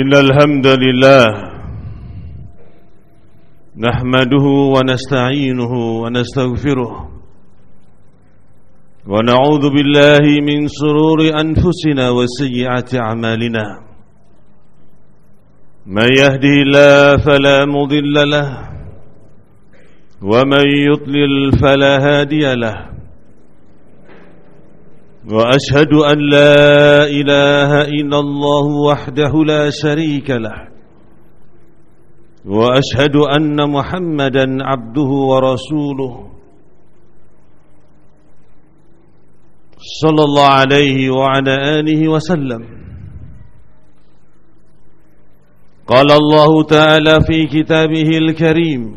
إن الحمد لله نحمده ونستعينه ونستغفره ونعوذ بالله من سرور أنفسنا وسيئات أعمالنا من يهده الله فلا مضل له ومن يضلل فلا هادي له وأشهد أن لا إله إلا الله وحده لا شريك له. وأشهد أن محمدا عبده ورسوله. صلى الله عليه وعلى آله وسلم. قال الله تعالى في كتابه الكريم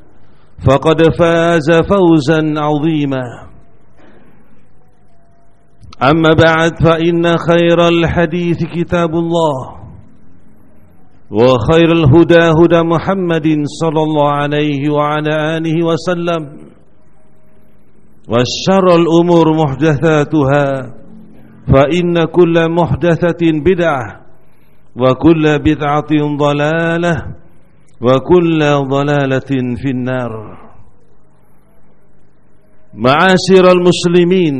فقد فاز فوزا عظيما. أما بعد فإن خير الحديث كتاب الله وخير الهدى هدى محمد صلى الله عليه وعلى آله وسلم والشر الأمور محدثاتها فإن كل محدثة بدعة وكل بدعة ضلالة وكل ضلالة في النار معاشر المسلمين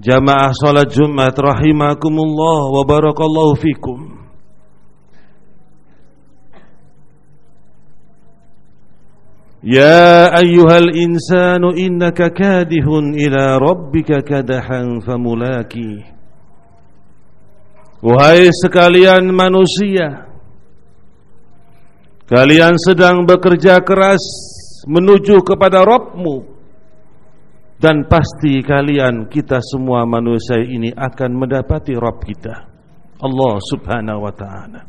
جماعة صلاة جمعة رحمكم الله وبارك الله فيكم يا أيها الإنسان إنك كادح إلى ربك كدحا فملاكي Wahai sekalian manusia Kalian sedang bekerja keras menuju kepada Rabbmu dan pasti kalian kita semua manusia ini akan mendapati Rabb kita Allah Subhanahu wa taala.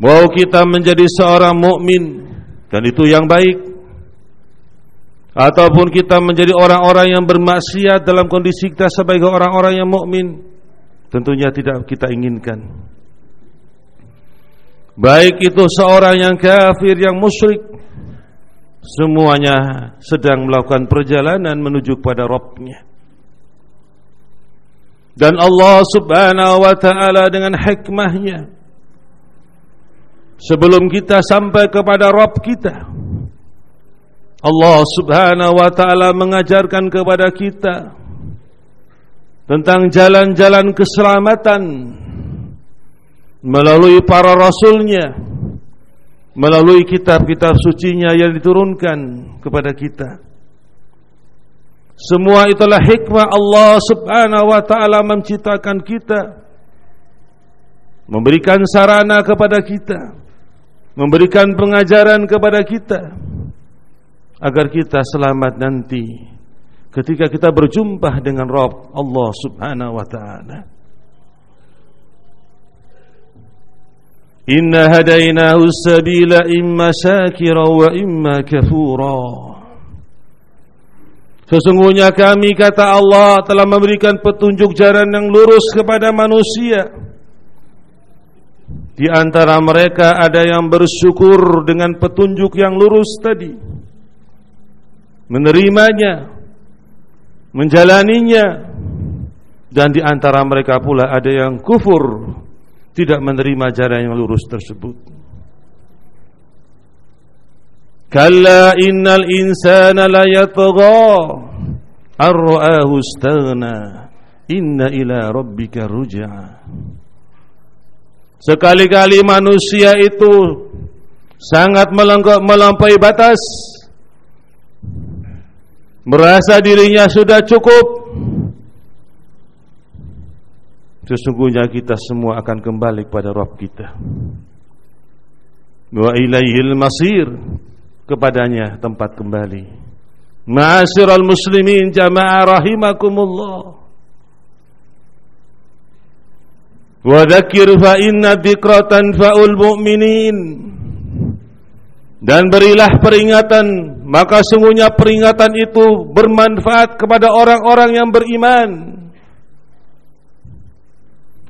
Mau kita menjadi seorang mukmin dan itu yang baik ataupun kita menjadi orang-orang yang bermaksiat dalam kondisi kita sebagai orang-orang yang mukmin tentunya tidak kita inginkan. Baik itu seorang yang kafir yang musyrik. Semuanya sedang melakukan perjalanan menuju kepada Rabbnya. Dan Allah subhanahu wa ta'ala dengan hikmahnya Sebelum kita sampai kepada Rabb kita Allah subhanahu wa ta'ala mengajarkan kepada kita Tentang jalan-jalan keselamatan melalui para rasulnya melalui kitab-kitab sucinya yang diturunkan kepada kita. Semua itulah hikmah Allah subhanahu wa ta'ala menciptakan kita memberikan sarana kepada kita memberikan pengajaran kepada kita agar kita selamat nanti ketika kita berjumpa dengan Rabb Allah subhanahu wa ta'ala Hadainahu sabila imma syakira wa imma kafura Sesungguhnya kami kata Allah telah memberikan petunjuk jalan yang lurus kepada manusia. Di antara mereka ada yang bersyukur dengan petunjuk yang lurus tadi. Menerimanya Menjalaninya. Dan di antara mereka pula ada yang kufur tidak menerima jalan yang lurus tersebut. Kalla innal insana la yatgha. Ar-ra'ahu istaghna. Inna ila rabbika ruj'a Sekali-kali manusia itu sangat melampaui batas. Merasa dirinya sudah cukup sesungguhnya kita semua akan kembali kepada Rabb kita. Wa ilaihil masir kepadanya tempat kembali. Ma'asyiral muslimin jamaah rahimakumullah. Wa dzakir fa inna dzikratan faul mu'minin. Dan berilah peringatan maka sungguhnya peringatan itu bermanfaat kepada orang-orang yang beriman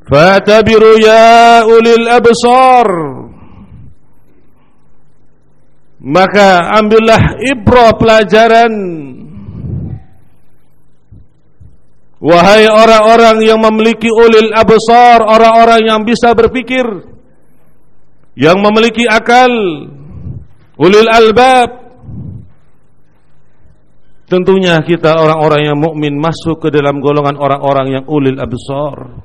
fatabiru ya ulil absar maka ambillah ibrah pelajaran. Wahai orang-orang yang memiliki ulil absar orang-orang yang bisa berpikir yang memiliki akal ulil albab. Tentunya kita orang-orang yang mukmin masuk ke dalam golongan orang-orang yang ulil absar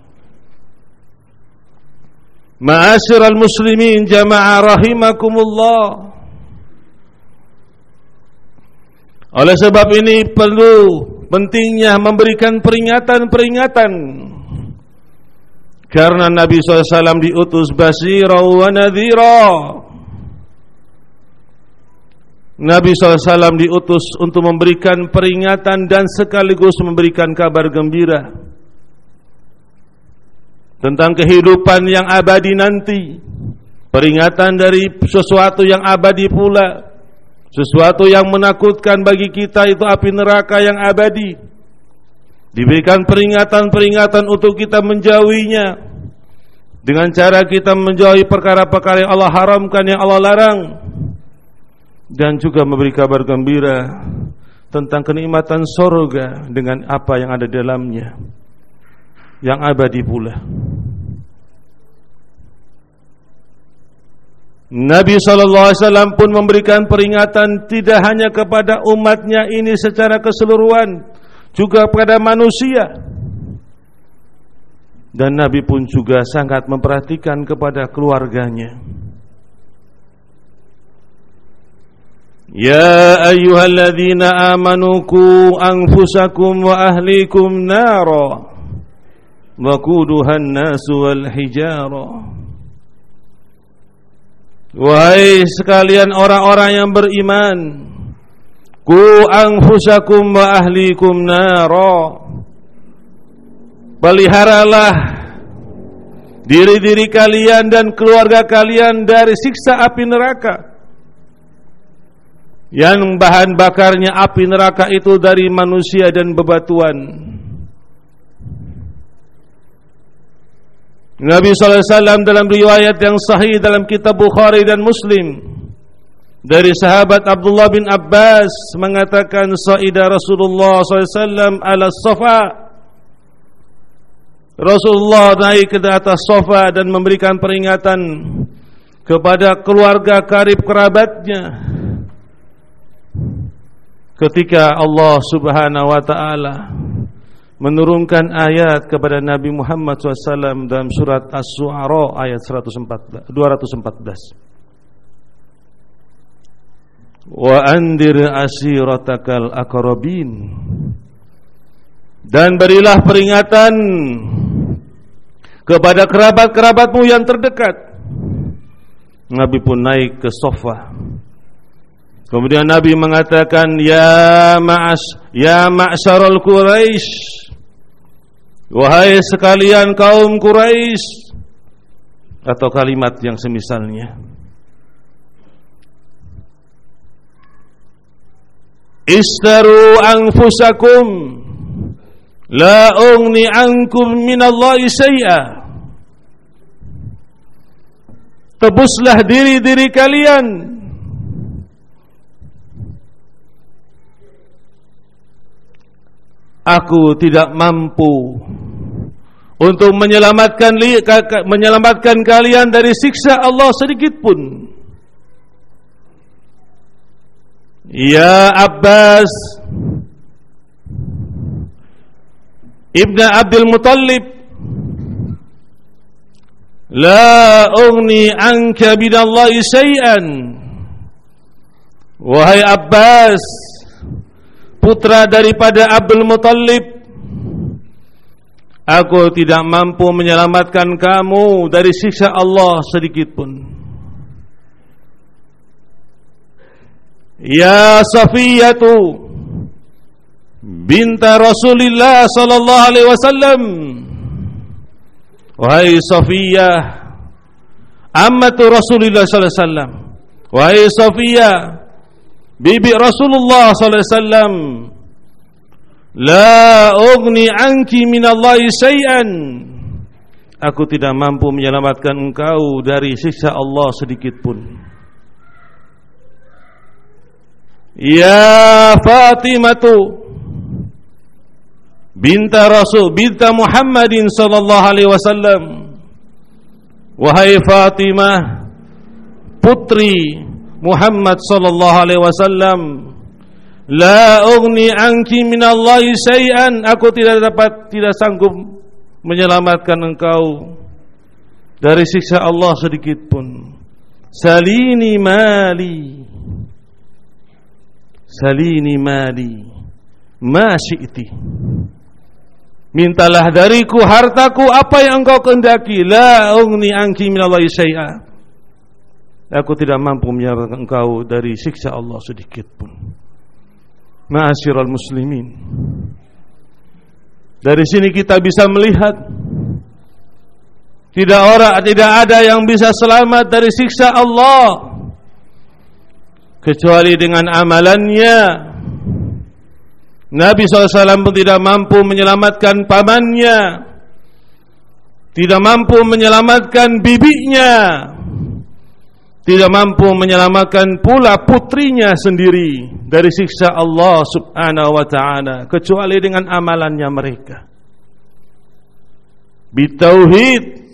ma'asyiral muslimin jamaah rahimakumullah. Oleh sebab ini perlu pentingnya memberikan peringatan-peringatan. Karena Nabi SAW diutus basira wa nadhira Nabi SAW diutus untuk memberikan peringatan dan sekaligus memberikan kabar gembira tentang kehidupan yang abadi nanti. Peringatan dari sesuatu yang abadi pula. Sesuatu yang menakutkan bagi kita itu api neraka yang abadi. Diberikan peringatan-peringatan untuk kita menjauhinya. Dengan cara kita menjauhi perkara-perkara yang Allah haramkan, yang Allah larang dan juga memberi kabar gembira tentang kenikmatan sorga dengan apa yang ada di dalamnya yang abadi pula. Nabi SAW pun memberikan peringatan tidak hanya kepada umatnya ini secara keseluruhan juga kepada manusia. Dan Nabi pun juga sangat memperhatikan kepada keluarganya. Ya ayyuhalladzina amanuku anfusakum wa ahlikum nara wa kuduhan nasu wal hijara. Wahai sekalian orang-orang yang beriman Ku anfusakum wa ahlikum nara Peliharalah Diri-diri kalian dan keluarga kalian dari siksa api neraka yang bahan bakarnya api neraka itu dari manusia dan bebatuan. Nabi SAW dalam riwayat yang sahih dalam kitab Bukhari dan Muslim. Dari sahabat Abdullah bin Abbas mengatakan Sa'idah Rasulullah SAW ala sofa. Rasulullah naik ke atas sofa dan memberikan peringatan kepada keluarga karib kerabatnya. Ketika Allah Subhanahu wa taala menurunkan ayat kepada Nabi Muhammad SAW dalam surat As-Su'ara ayat 114, 214. Wa andir asiratakal akrabin dan berilah peringatan kepada kerabat-kerabatmu yang terdekat. Nabi pun naik ke sofa Kemudian Nabi mengatakan ya ma'as ya ma'syarul Quraisy Wahai sekalian kaum Quraisy atau kalimat yang semisalnya. Istaru anfusakum la ugni ankum minallahi syai'a Tebuslah diri-diri kalian. Aku tidak mampu untuk menyelamatkan menyelamatkan kalian dari siksa Allah sedikit pun. Ya Abbas. Ibn Abdul Muttalib. La ugni anka bidallahi syai'an Wahai Abbas Putra daripada Abdul Muttalib Aku tidak mampu menyelamatkan kamu dari siksa Allah sedikit pun. Ya Safiyatu Binta Rasulullah sallallahu alaihi wasallam. Wahai Safiyah Ammatu Rasulullah sallallahu alaihi wasallam. Wahai Safiyah Bibi Rasulullah sallallahu alaihi wasallam La ugni anki minallahi syai'an Aku tidak mampu menyelamatkan engkau dari siksa Allah sedikit pun. Ya Fatimatu binta Rasul binta Muhammadin sallallahu alaihi wasallam. Wahai Fatimah putri Muhammad sallallahu alaihi wasallam la ugni anki min Allah syai'an aku tidak dapat tidak sanggup menyelamatkan engkau dari siksa Allah sedikit pun salini mali salini mali ma syi'ti Mintalah dariku hartaku apa yang engkau kehendaki. La ugni anki minallahi syai'a. Aku tidak mampu menyelamatkan engkau dari siksa Allah sedikit pun. Ma'asyiral muslimin. Dari sini kita bisa melihat tidak orang tidak ada yang bisa selamat dari siksa Allah. Kecuali dengan amalannya. Nabi SAW pun tidak mampu menyelamatkan pamannya. Tidak mampu menyelamatkan bibinya Tidak mampu menyelamatkan pula putrinya sendiri Dari siksa Allah subhanahu wa ta'ala Kecuali dengan amalannya mereka. Bitauhid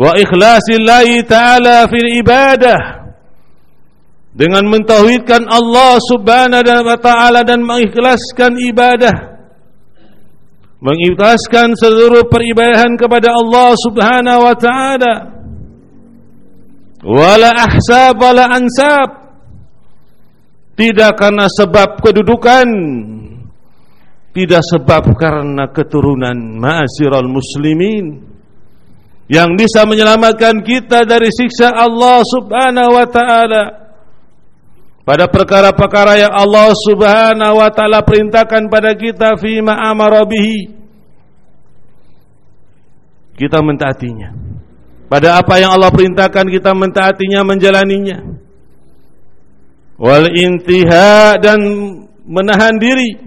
Wa ikhlasillahi ta'ala fil ibadah. Dengan mentauhidkan Allah Subhanahu wa taala dan mengikhlaskan ibadah. Mengikhlaskan seluruh peribadahan kepada Allah Subhanahu wa taala wala ahsab wala ansab. Tidak karena sebab kedudukan. Tidak sebab karena keturunan ma'asyiral muslimin. Yang bisa menyelamatkan kita dari siksa Allah Subhanahu wa taala. Pada perkara-perkara yang Allah Subhanahu wa taala perintahkan pada kita fi ma amara bihi. Kita mentaatinya pada apa yang Allah perintahkan kita mentaatinya menjalaninya wal intiha dan menahan diri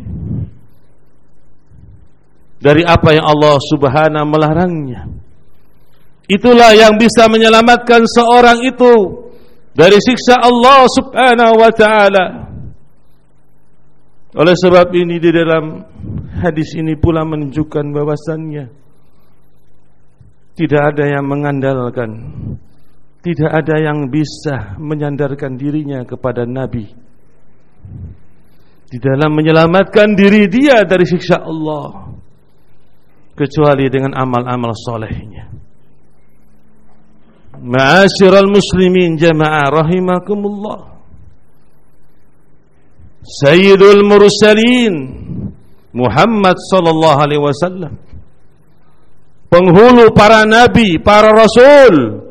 dari apa yang Allah Subhanahu melarangnya itulah yang bisa menyelamatkan seorang itu dari siksa Allah Subhanahu wa taala. Oleh sebab ini di dalam hadis ini pula menunjukkan bahwasannya tidak ada yang mengandalkan. Tidak ada yang bisa menyandarkan dirinya kepada Nabi. Di dalam menyelamatkan diri dia dari siksa Allah. Kecuali dengan amal-amal solehnya. Ma'asyiral muslimin jamaah rahimakumullah. Sayyidul mursalin Muhammad sallallahu alaihi wasallam Penghulu para nabi, para rasul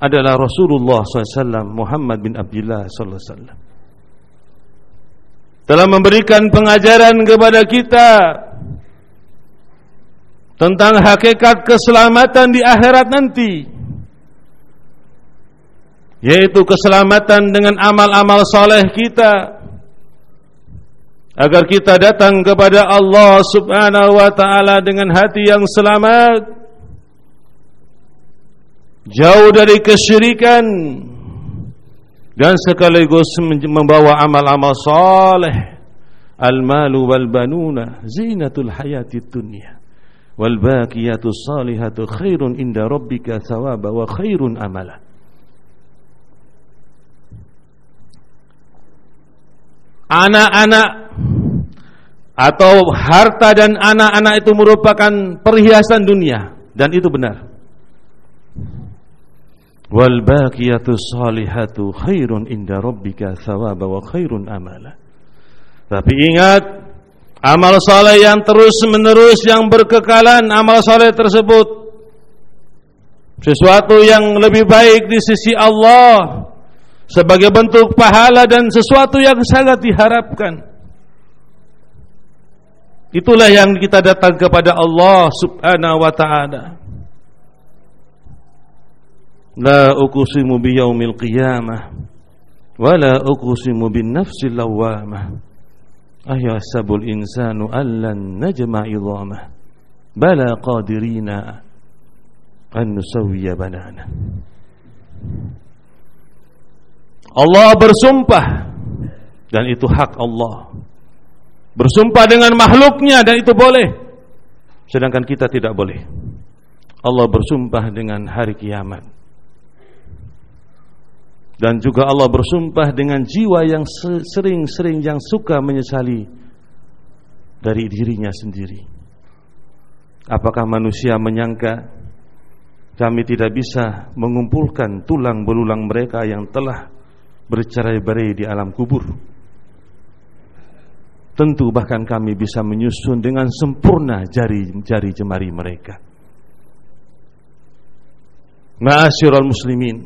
adalah Rasulullah SAW Muhammad bin Abdullah SAW telah memberikan pengajaran kepada kita tentang hakikat keselamatan di akhirat nanti yaitu keselamatan dengan amal-amal soleh kita agar kita datang kepada Allah Subhanahu wa taala dengan hati yang selamat. Jauh dari kesyirikan. Dan sekaligus membawa amal-amal soleh al-malu wal banuna zinatul hayatid dunya. Wal baqiyatus salihatu khairun inda rabbika thawaba wa khairun amala anak-anak atau harta dan anak-anak itu merupakan perhiasan dunia dan itu benar. wal salihatu khairun inda rabbika thawaba wa khairun amala tapi ingat amal saleh yang terus menerus yang berkekalan amal saleh tersebut sesuatu yang lebih baik di sisi Allah sebagai bentuk pahala dan sesuatu yang sangat diharapkan. Itulah yang kita datang kepada Allah Subhanahu wa taala. La uqsimu biyaumil qiyamah wa la uqsimu bin nafsil lawwamah. Ahyasabul insanu allan najma idhamah. Bala qadirina an nusawwiya banana. Allah bersumpah dan itu hak Allah. Bersumpah dengan makhluknya dan itu boleh. Sedangkan kita tidak boleh. Allah bersumpah dengan hari kiamat dan juga Allah bersumpah dengan jiwa yang sering-sering yang suka menyesali dari dirinya sendiri. Apakah manusia menyangka kami tidak bisa mengumpulkan tulang belulang mereka yang telah bercerai-berai di alam kubur? Tentu bahkan kami bisa menyusun dengan sempurna jari-jari jemari mereka. Ma'asyiral muslimin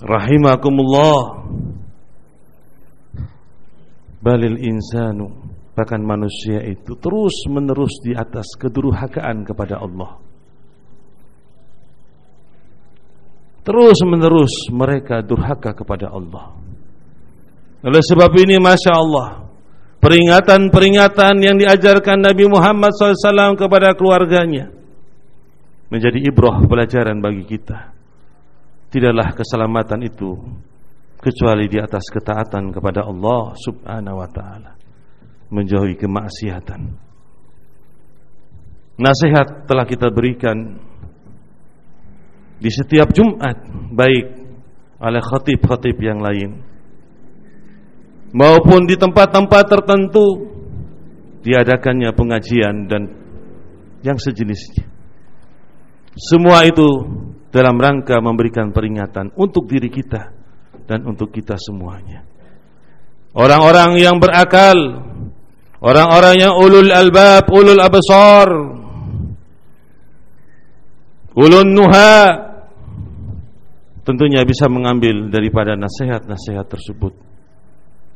rahimakumullah balil insanu bahkan manusia itu terus menerus di atas kedurhakaan kepada Allah terus menerus mereka durhaka kepada Allah. Oleh sebab ini Masya Allah peringatan-peringatan yang diajarkan Nabi Muhammad SAW kepada keluarganya menjadi ibrah pelajaran bagi kita. Tidaklah keselamatan itu kecuali di atas ketaatan kepada Allah Subhanahu wa taala menjauhi kemaksiatan. Nasihat telah kita berikan di setiap Jumat baik oleh khatib-khatib yang lain maupun di tempat-tempat tertentu diadakannya pengajian dan yang sejenisnya semua itu dalam rangka memberikan peringatan untuk diri kita dan untuk kita semuanya. Orang-orang yang berakal, orang-orang yang ulul albab, ulul absar, ulun nuha tentunya bisa mengambil daripada nasihat-nasihat tersebut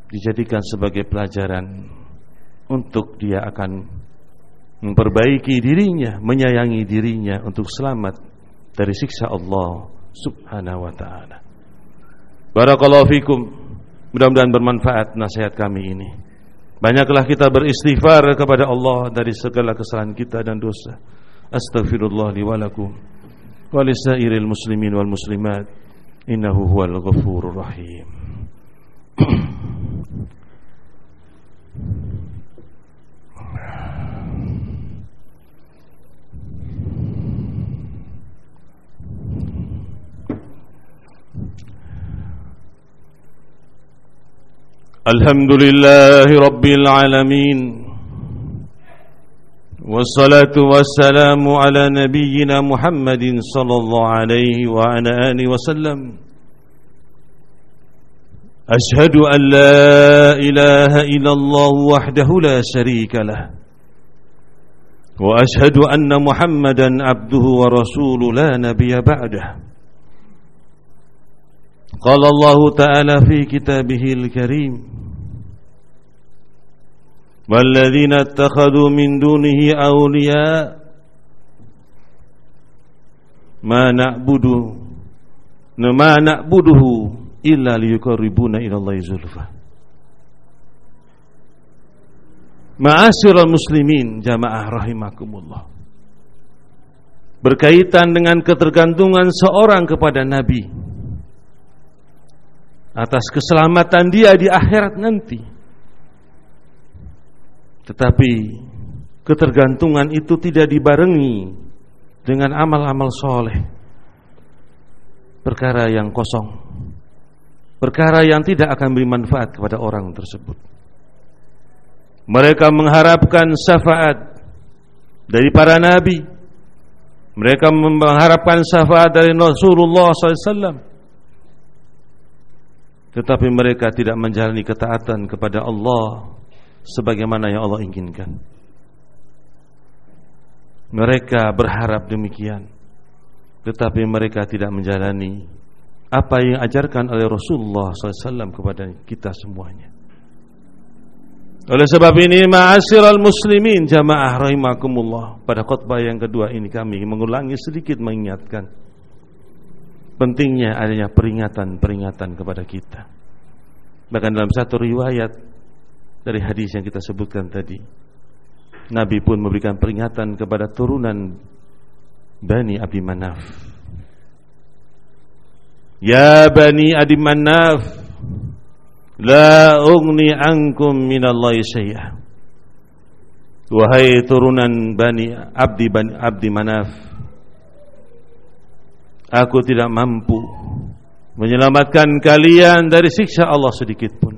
dijadikan sebagai pelajaran untuk dia akan memperbaiki dirinya, menyayangi dirinya untuk selamat dari siksa Allah Subhanahu wa taala. Barakallahu fikum. Mudah-mudahan bermanfaat nasihat kami ini. Banyaklah kita beristighfar kepada Allah dari segala kesalahan kita dan dosa. أستغفر الله لي ولكم ولسائر المسلمين والمسلمات إنه هو الغفور الرحيم. الحمد لله رب العالمين. والصلاة والسلام على نبينا محمد صلى الله عليه وعلى آله وسلم. أشهد أن لا إله إلا الله وحده لا شريك له. وأشهد أن محمدا عبده ورسول لا نبي بعده. قال الله تعالى في كتابه الكريم والذين اتخذوا من دونه أولياء ما نعبد ما نعبده إلا ليقربونا إلى الله زلفى Ma'asyiral muslimin jamaah rahimakumullah Berkaitan dengan ketergantungan seorang kepada Nabi Atas keselamatan dia di akhirat nanti tetapi ketergantungan itu tidak dibarengi dengan amal-amal soleh. Perkara yang kosong. Perkara yang tidak akan beri manfaat kepada orang tersebut. Mereka mengharapkan syafaat dari para nabi. Mereka mengharapkan syafaat dari Rasulullah SAW. Tetapi mereka tidak menjalani ketaatan kepada Allah sebagaimana yang Allah inginkan. Mereka berharap demikian, tetapi mereka tidak menjalani apa yang ajarkan oleh Rasulullah SAW kepada kita semuanya. Oleh sebab ini ma'asyiral muslimin jamaah rahimakumullah pada khutbah yang kedua ini kami mengulangi sedikit mengingatkan pentingnya adanya peringatan-peringatan kepada kita. Bahkan dalam satu riwayat dari hadis yang kita sebutkan tadi, Nabi pun memberikan peringatan kepada turunan Bani Abi Manaf. Ya Bani Abi Manaf, La ugni ankum minallahi syai'ah Wahai turunan Bani Abdi Bani Abdi Manaf Aku tidak mampu menyelamatkan kalian dari siksa Allah sedikit pun.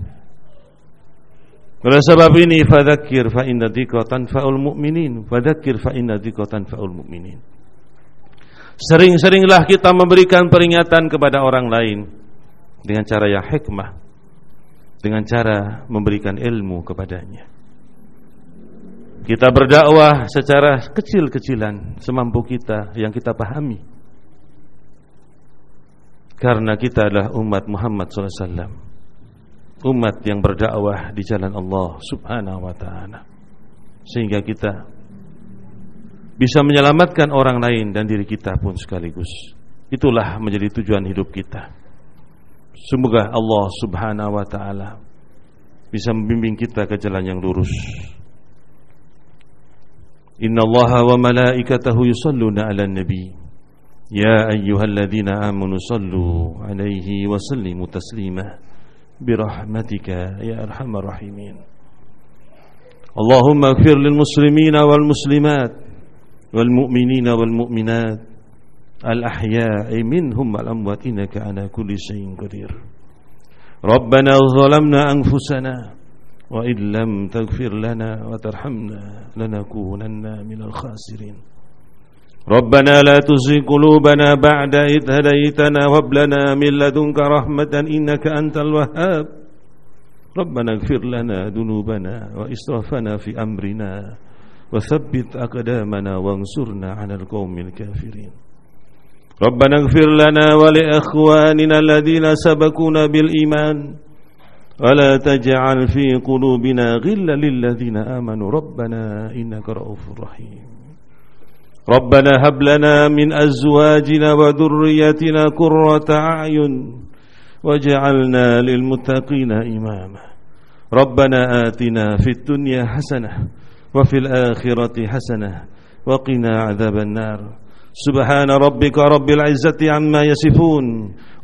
Oleh sebab ini fadzakir fa inna dzikra tanfa'ul mu'minin, fadzakir fa inna dzikra tanfa'ul mu'minin. Sering-seringlah kita memberikan peringatan kepada orang lain dengan cara yang hikmah dengan cara memberikan ilmu kepadanya. Kita berdakwah secara kecil-kecilan semampu kita yang kita pahami. Karena kita adalah umat Muhammad SAW Umat yang berdakwah di jalan Allah subhanahu wa ta'ala Sehingga kita Bisa menyelamatkan orang lain dan diri kita pun sekaligus Itulah menjadi tujuan hidup kita Semoga Allah Subhanahu wa taala bisa membimbing kita ke jalan yang lurus. Inna Allah wa malaikatahu yusalluna 'alan nabi. Ya ayyuhalladzina amanu sallu 'alaihi wa sallimu taslima برحمتك يا أرحم الراحمين. اللهم اغفر للمسلمين والمسلمات والمؤمنين والمؤمنات الأحياء منهم الأموات إنك على كل شيء قدير. ربنا ظلمنا أنفسنا وإن لم تغفر لنا وترحمنا لنكونن من الخاسرين. ربنا لا تزغ قلوبنا بعد إذ هديتنا وهب لنا من لدنك رحمة إنك أنت الوهاب. ربنا اغفر لنا ذنوبنا وإسرافنا في أمرنا وثبت أقدامنا وانصرنا على القوم الكافرين. ربنا اغفر لنا ولإخواننا الذين سبقونا بالإيمان. ولا تجعل في قلوبنا غلا للذين آمنوا. ربنا إنك رؤوف رحيم. ربنا هب لنا من أزواجنا وذريتنا قرة أعين وجعلنا للمتقين إماما. ربنا آتنا في الدنيا حسنة وفي الآخرة حسنة وقنا عذاب النار. سبحان ربك رب العزة عما يصفون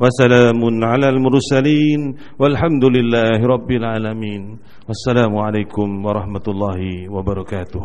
وسلام على المرسلين والحمد لله رب العالمين. والسلام عليكم ورحمة الله وبركاته.